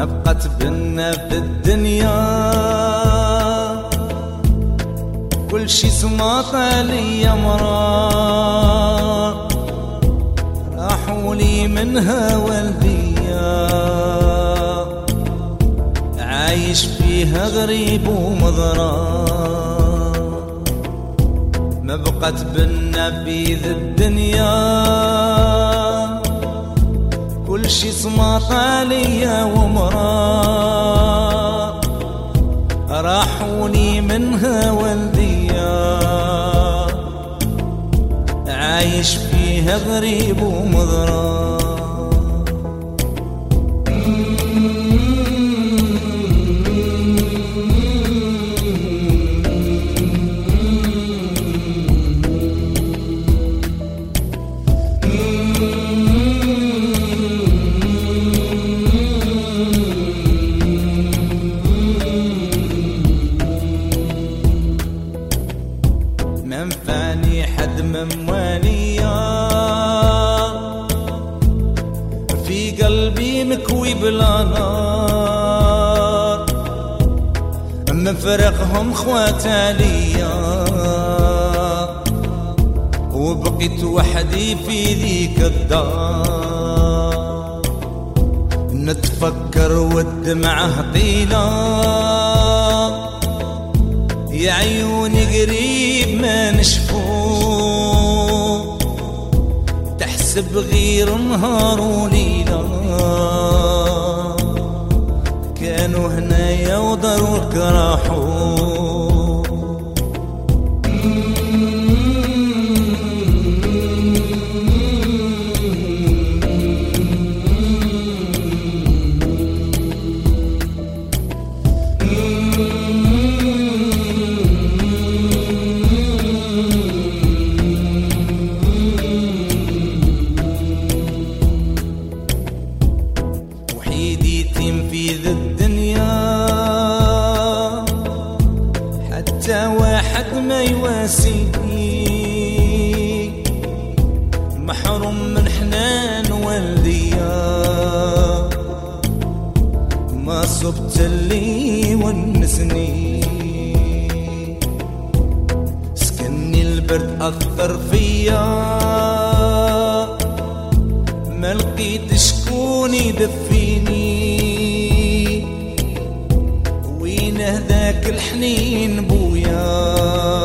نبقت بنا في الدنيا كل شي سماطة لي مرار راحوا لي منها والديا. عايش فيها غريب ومضرار ما بقت بنا في ذي الدنيا شي صماطة لي ومرار راحوني منها والديا. عايش فيها غريب ومضرار بلا نار مفرقهم خوات عليا. وبقيت وحدي في ذيك الدار. نتفكر والدمعة طيلة يا عيوني قريب ما نشفو. تحسب غير نهار وليلة كانوا هنايا ودروك راحوا وحيد يتيم في ذا الدنيا يواسيني محروم من حنان والديا. ما صبت اللي ونسني. سكني البرد أثر فيا. ما لقيت شكون يدفيني وين هذاك الحنين بويا.